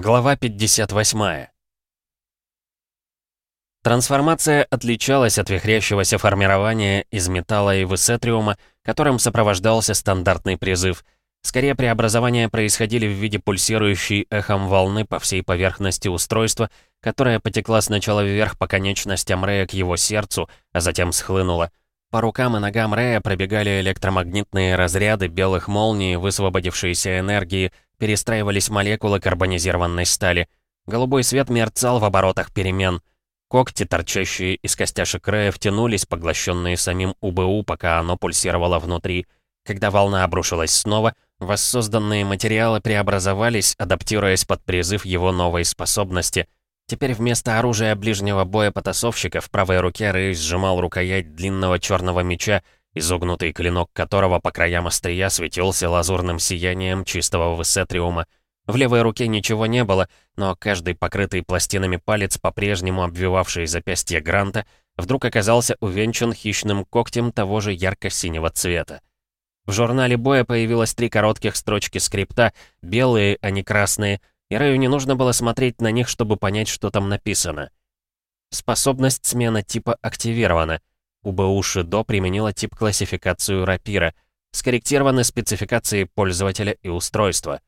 Глава 58. Трансформация отличалась от вихрящегося формирования из металла и высетриума, которым сопровождался стандартный призыв. Скорее, преобразования происходили в виде пульсирующей эхом волны по всей поверхности устройства, которая потекла сначала вверх по конечностям Рея к его сердцу, а затем схлынула. По рукам и ногам Рея пробегали электромагнитные разряды белых молний, высвободившиеся энергии, перестраивались молекулы карбонизированной стали. Голубой свет мерцал в оборотах перемен. Когти, торчащие из костяшек Рея, втянулись, поглощенные самим УБУ, пока оно пульсировало внутри. Когда волна обрушилась снова, воссозданные материалы преобразовались, адаптируясь под призыв его новой способности. Теперь вместо оружия ближнего боя потасовщика в правой руке Рэй сжимал рукоять длинного черного меча, изогнутый клинок которого по краям острия светился лазурным сиянием чистого высетриума. В левой руке ничего не было, но каждый покрытый пластинами палец, по-прежнему обвивавший запястье Гранта, вдруг оказался увенчан хищным когтем того же ярко-синего цвета. В журнале боя появилось три коротких строчки скрипта, белые, а не красные, и Рэю не нужно было смотреть на них, чтобы понять, что там написано. Способность смена типа активирована. УБУ Шидо применила тип классификацию рапира. Скорректированы спецификации пользователя и устройства.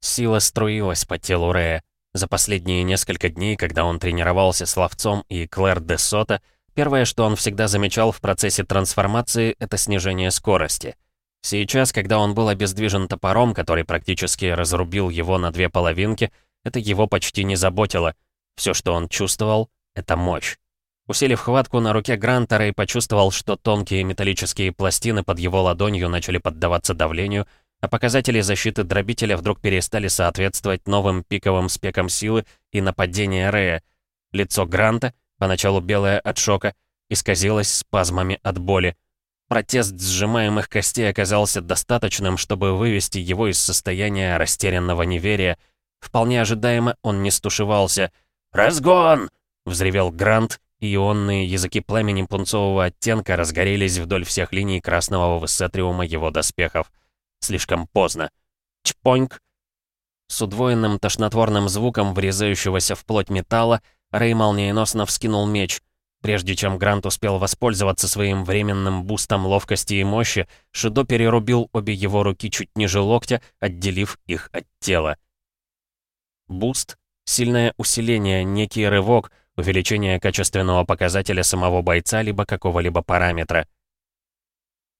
Сила струилась по телу Рея. За последние несколько дней, когда он тренировался с ловцом и Клэр де Сота, первое, что он всегда замечал в процессе трансформации, это снижение скорости. Сейчас, когда он был обездвижен топором, который практически разрубил его на две половинки, это его почти не заботило. Все, что он чувствовал, — это мощь. Усилив хватку на руке Гранта, Рэй почувствовал, что тонкие металлические пластины под его ладонью начали поддаваться давлению, а показатели защиты дробителя вдруг перестали соответствовать новым пиковым спекам силы и нападения Рэя. Лицо Гранта, поначалу белое от шока, исказилось спазмами от боли. Протест сжимаемых костей оказался достаточным, чтобы вывести его из состояния растерянного неверия. Вполне ожидаемо он не стушевался. «Разгон!» — взревел Грант, Ионные языки пламени пунцового оттенка разгорелись вдоль всех линий красного высетриума его доспехов. Слишком поздно. Чпоньк! С удвоенным тошнотворным звуком врезающегося в плоть металла, Рэй молниеносно вскинул меч. Прежде чем Грант успел воспользоваться своим временным бустом ловкости и мощи, Шидо перерубил обе его руки чуть ниже локтя, отделив их от тела. Буст — сильное усиление, некий рывок, увеличение качественного показателя самого бойца либо какого-либо параметра.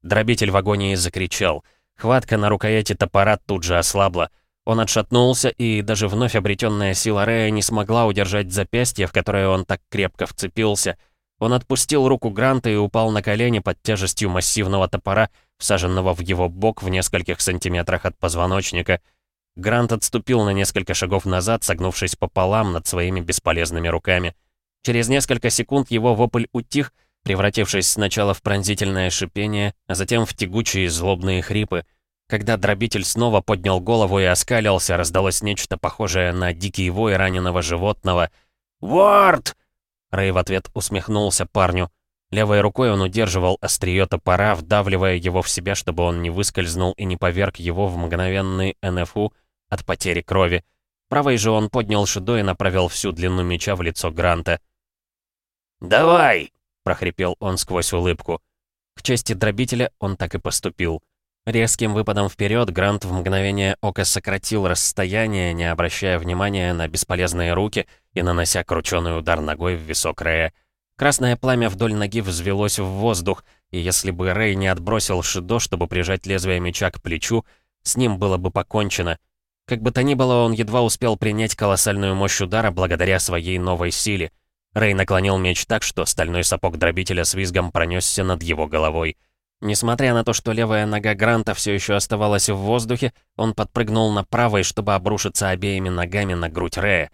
Дробитель в агонии закричал. Хватка на рукояти топора тут же ослабла. Он отшатнулся, и даже вновь обретенная сила Рея не смогла удержать запястье, в которое он так крепко вцепился. Он отпустил руку Гранта и упал на колени под тяжестью массивного топора, всаженного в его бок в нескольких сантиметрах от позвоночника. Грант отступил на несколько шагов назад, согнувшись пополам над своими бесполезными руками. Через несколько секунд его вопль утих, превратившись сначала в пронзительное шипение, а затем в тягучие злобные хрипы. Когда дробитель снова поднял голову и оскалился, раздалось нечто похожее на дикий вой раненого животного. «Ворд!» Рэй в ответ усмехнулся парню. Левой рукой он удерживал острие топора, вдавливая его в себя, чтобы он не выскользнул и не поверг его в мгновенный НФУ от потери крови. Правой же он поднял шидо и направил всю длину меча в лицо Гранта. «Давай!» — прохрипел он сквозь улыбку. К чести дробителя он так и поступил. Резким выпадом вперед Грант в мгновение ока сократил расстояние, не обращая внимания на бесполезные руки и нанося крученый удар ногой в висок Рэя. Красное пламя вдоль ноги взвелось в воздух, и если бы Рэй не отбросил Шидо, чтобы прижать лезвие меча к плечу, с ним было бы покончено. Как бы то ни было, он едва успел принять колоссальную мощь удара благодаря своей новой силе. Рэй наклонил меч так, что стальной сапог дробителя с визгом пронесся над его головой. Несмотря на то, что левая нога Гранта все еще оставалась в воздухе, он подпрыгнул на правой, чтобы обрушиться обеими ногами на грудь Рэя.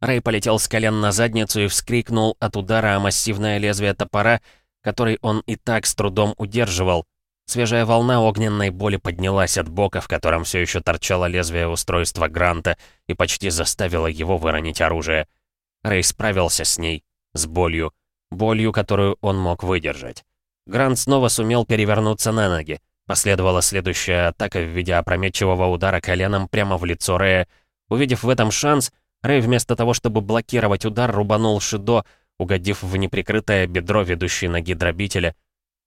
Рэй полетел с колен на задницу и вскрикнул от удара о массивное лезвие топора, который он и так с трудом удерживал. Свежая волна огненной боли поднялась от бока, в котором все еще торчало лезвие устройства Гранта, и почти заставила его выронить оружие. Рэй справился с ней, с болью, болью, которую он мог выдержать. Грант снова сумел перевернуться на ноги. Последовала следующая атака в виде опрометчивого удара коленом прямо в лицо Рэя. Увидев в этом шанс, Рэй вместо того, чтобы блокировать удар, рубанул Шидо, угодив в неприкрытое бедро ведущей ноги дробителя.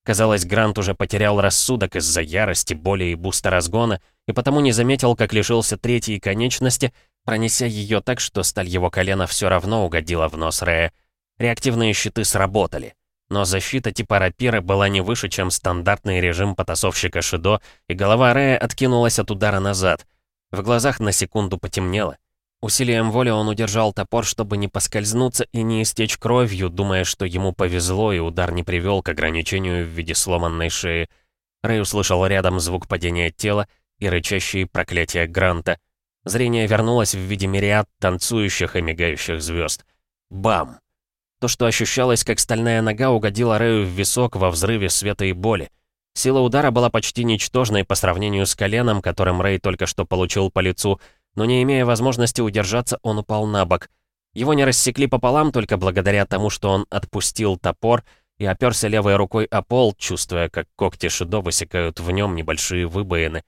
Казалось, Грант уже потерял рассудок из-за ярости, боли и буста разгона, и потому не заметил, как лишился третьей конечности, пронеся ее так, что сталь его колена все равно угодила в нос Рэя. Реактивные щиты сработали. Но защита типа рапиры была не выше, чем стандартный режим потасовщика Шидо, и голова Рэя откинулась от удара назад. В глазах на секунду потемнело. Усилием воли он удержал топор, чтобы не поскользнуться и не истечь кровью, думая, что ему повезло, и удар не привел к ограничению в виде сломанной шеи. Рэй услышал рядом звук падения тела и рычащие проклятия Гранта. Зрение вернулось в виде мириад танцующих и мигающих звезд. Бам! То, что ощущалось, как стальная нога, угодила Рэю в висок во взрыве света и боли. Сила удара была почти ничтожной по сравнению с коленом, которым Рэй только что получил по лицу, но не имея возможности удержаться, он упал на бок. Его не рассекли пополам только благодаря тому, что он отпустил топор и оперся левой рукой о пол, чувствуя, как когти Шидо высекают в нем небольшие выбоины.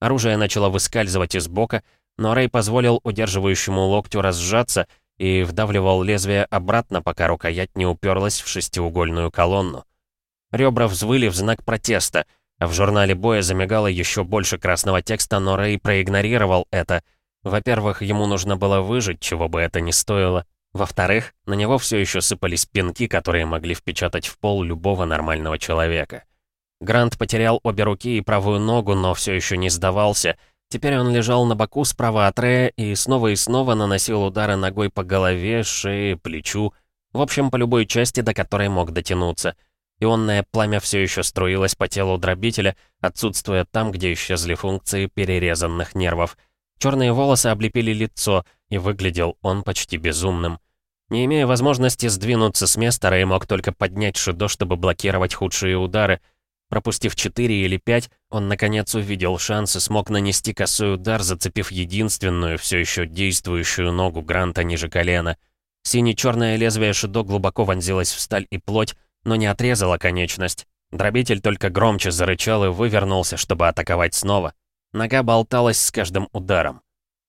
Оружие начало выскальзывать из бока, но Рэй позволил удерживающему локтю разжаться и вдавливал лезвие обратно, пока рукоять не уперлась в шестиугольную колонну. Ребра взвыли в знак протеста, а в журнале боя замигало еще больше красного текста, но Рэй проигнорировал это — во-первых, ему нужно было выжить, чего бы это ни стоило. Во-вторых, на него все еще сыпались пинки, которые могли впечатать в пол любого нормального человека. Грант потерял обе руки и правую ногу, но все еще не сдавался. Теперь он лежал на боку справа от Рея и снова и снова наносил удары ногой по голове, шее, плечу, в общем, по любой части, до которой мог дотянуться. Ионное пламя все еще струилось по телу дробителя, отсутствуя там, где исчезли функции перерезанных нервов — Черные волосы облепили лицо, и выглядел он почти безумным. Не имея возможности сдвинуться с места, Рэй мог только поднять Шидо, чтобы блокировать худшие удары. Пропустив 4 или 5, он наконец увидел шанс и смог нанести косой удар, зацепив единственную, все еще действующую ногу Гранта ниже колена. Сине-черное лезвие Шидо глубоко вонзилось в сталь и плоть, но не отрезало конечность. Дробитель только громче зарычал и вывернулся, чтобы атаковать снова. Нога болталась с каждым ударом.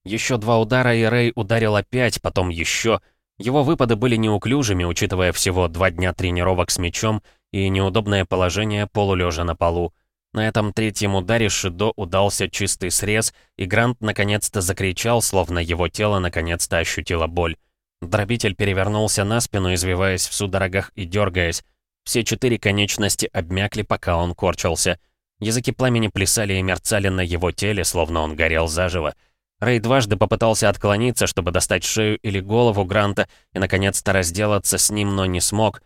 Еще два удара, и Рэй ударил опять, потом еще. Его выпады были неуклюжими, учитывая всего два дня тренировок с мячом и неудобное положение полулежа на полу. На этом третьем ударе Шидо удался чистый срез, и Грант наконец-то закричал, словно его тело наконец-то ощутило боль. Дробитель перевернулся на спину, извиваясь в судорогах и дергаясь. Все четыре конечности обмякли, пока он корчился — Языки пламени плясали и мерцали на его теле, словно он горел заживо. Рэй дважды попытался отклониться, чтобы достать шею или голову Гранта и, наконец-то, разделаться с ним, но не смог.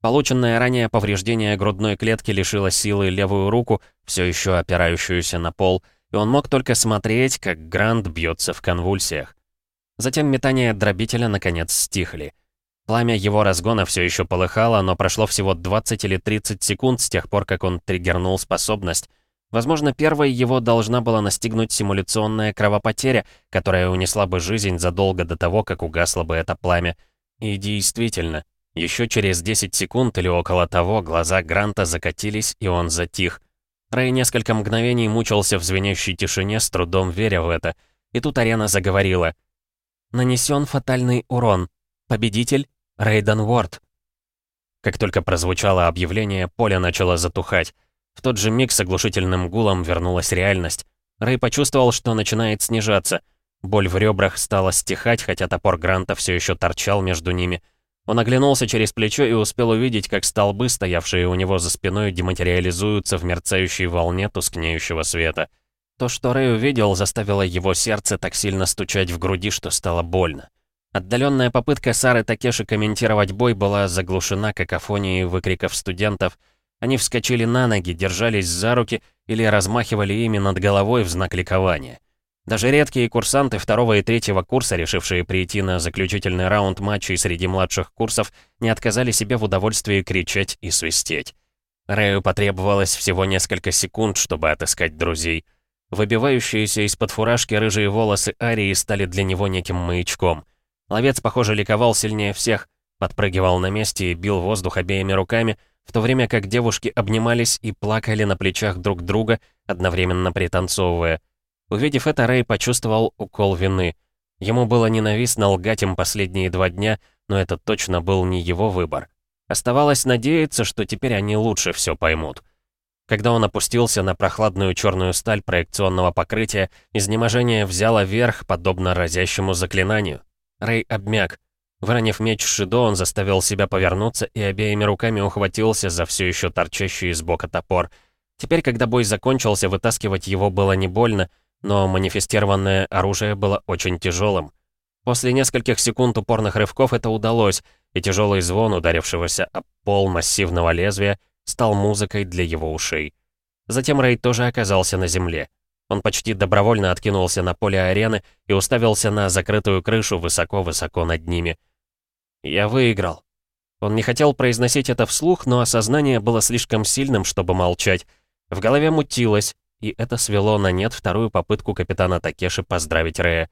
Полученное ранее повреждение грудной клетки лишило силы левую руку, все еще опирающуюся на пол, и он мог только смотреть, как Грант бьется в конвульсиях. Затем метания дробителя наконец стихли. Пламя его разгона все еще полыхало, но прошло всего 20 или 30 секунд с тех пор, как он триггернул способность. Возможно, первой его должна была настигнуть симуляционная кровопотеря, которая унесла бы жизнь задолго до того, как угасло бы это пламя. И действительно, еще через 10 секунд или около того глаза Гранта закатились, и он затих. Рэй несколько мгновений мучился в звенящей тишине, с трудом веря в это. И тут арена заговорила. «Нанесен фатальный урон. Победитель Рейден Уорд. Как только прозвучало объявление, поле начало затухать. В тот же миг с оглушительным гулом вернулась реальность. Рэй почувствовал, что начинает снижаться. Боль в ребрах стала стихать, хотя топор Гранта все еще торчал между ними. Он оглянулся через плечо и успел увидеть, как столбы, стоявшие у него за спиной, дематериализуются в мерцающей волне тускнеющего света. То, что Рэй увидел, заставило его сердце так сильно стучать в груди, что стало больно. Отдаленная попытка Сары Такеши комментировать бой была заглушена какофонией выкриков студентов. Они вскочили на ноги, держались за руки или размахивали ими над головой в знак ликования. Даже редкие курсанты второго и третьего курса, решившие прийти на заключительный раунд матчей среди младших курсов, не отказали себе в удовольствии кричать и свистеть. Рэю потребовалось всего несколько секунд, чтобы отыскать друзей. Выбивающиеся из-под фуражки рыжие волосы Арии стали для него неким маячком. Ловец, похоже, ликовал сильнее всех, подпрыгивал на месте и бил воздух обеими руками, в то время как девушки обнимались и плакали на плечах друг друга, одновременно пританцовывая. Увидев это, Рэй почувствовал укол вины. Ему было ненавистно лгать им последние два дня, но это точно был не его выбор. Оставалось надеяться, что теперь они лучше все поймут. Когда он опустился на прохладную черную сталь проекционного покрытия, изнеможение взяло верх, подобно разящему заклинанию. Рэй обмяк. Выронив меч Шидо, он заставил себя повернуться и обеими руками ухватился за все еще торчащий из бока топор. Теперь, когда бой закончился, вытаскивать его было не больно, но манифестированное оружие было очень тяжелым. После нескольких секунд упорных рывков это удалось, и тяжелый звон ударившегося об пол массивного лезвия стал музыкой для его ушей. Затем Рэй тоже оказался на земле. Он почти добровольно откинулся на поле арены и уставился на закрытую крышу высоко-высоко над ними. «Я выиграл». Он не хотел произносить это вслух, но осознание было слишком сильным, чтобы молчать. В голове мутилось, и это свело на нет вторую попытку капитана Такеши поздравить Рэя.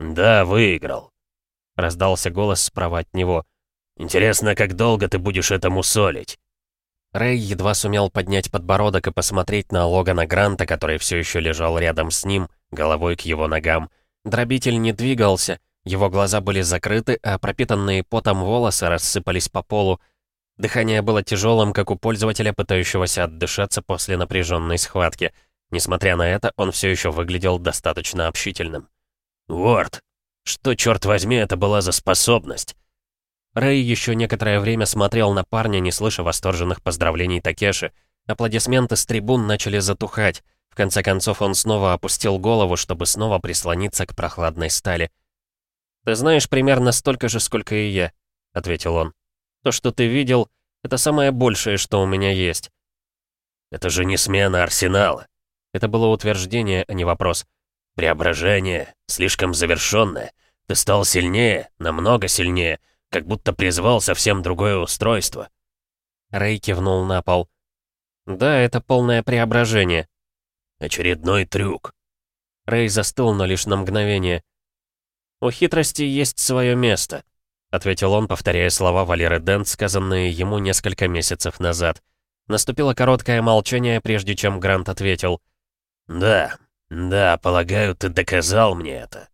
«Да, выиграл», — раздался голос справа от него. «Интересно, как долго ты будешь этому солить?» Рэй едва сумел поднять подбородок и посмотреть на Логана Гранта, который все еще лежал рядом с ним, головой к его ногам. Дробитель не двигался, его глаза были закрыты, а пропитанные потом волосы рассыпались по полу. Дыхание было тяжелым, как у пользователя, пытающегося отдышаться после напряженной схватки. Несмотря на это, он все еще выглядел достаточно общительным. «Уорд, что, черт возьми, это была за способность?» Рэй еще некоторое время смотрел на парня, не слыша восторженных поздравлений Такеши. Аплодисменты с трибун начали затухать. В конце концов он снова опустил голову, чтобы снова прислониться к прохладной стали. «Ты знаешь примерно столько же, сколько и я», — ответил он. «То, что ты видел, это самое большее, что у меня есть». «Это же не смена арсенала». Это было утверждение, а не вопрос. «Преображение, слишком завершенное. Ты стал сильнее, намного сильнее» как будто призвал совсем другое устройство. Рэй кивнул на пол. «Да, это полное преображение». «Очередной трюк». Рэй застыл, но лишь на мгновение. «У хитрости есть свое место», — ответил он, повторяя слова Валеры Дент, сказанные ему несколько месяцев назад. Наступило короткое молчание, прежде чем Грант ответил. «Да, да, полагаю, ты доказал мне это».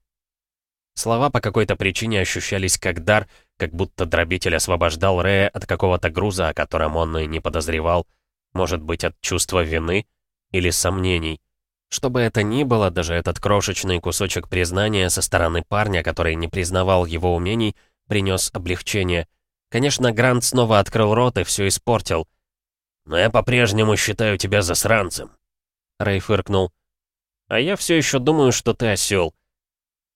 Слова по какой-то причине ощущались как дар, как будто дробитель освобождал Рея от какого-то груза, о котором он и не подозревал. Может быть, от чувства вины или сомнений. Что бы это ни было, даже этот крошечный кусочек признания со стороны парня, который не признавал его умений, принес облегчение. Конечно, Грант снова открыл рот и все испортил. «Но я по-прежнему считаю тебя засранцем», — Рэй фыркнул. «А я все еще думаю, что ты осел.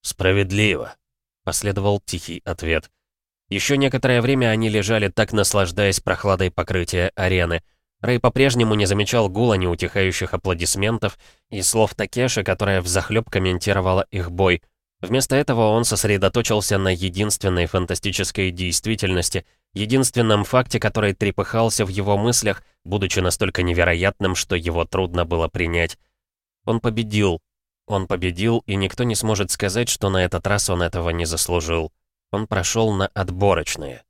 «Справедливо», — последовал тихий ответ. Еще некоторое время они лежали так, наслаждаясь прохладой покрытия арены. Рэй по-прежнему не замечал гула неутихающих аплодисментов и слов Такеши, которая взахлёб комментировала их бой. Вместо этого он сосредоточился на единственной фантастической действительности, единственном факте, который трепыхался в его мыслях, будучи настолько невероятным, что его трудно было принять. Он победил, он победил, и никто не сможет сказать, что на этот раз он этого не заслужил. Он прошел на отборочные.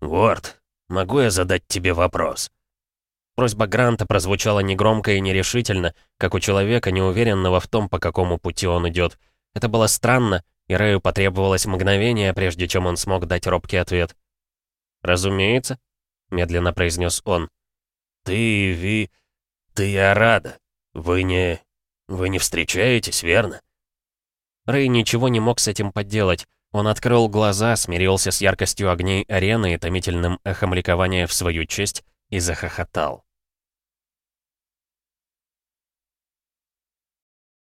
«Уорд, могу я задать тебе вопрос?» Просьба Гранта прозвучала негромко и нерешительно, как у человека, неуверенного в том, по какому пути он идет. Это было странно, и Рэю потребовалось мгновение, прежде чем он смог дать робкий ответ. «Разумеется», — медленно произнес он. «Ты, Ви... Ты и Арада. Вы не... «Вы не встречаетесь, верно?» Рэй ничего не мог с этим поделать. Он открыл глаза, смирился с яркостью огней арены и томительным эхом ликования в свою честь и захохотал.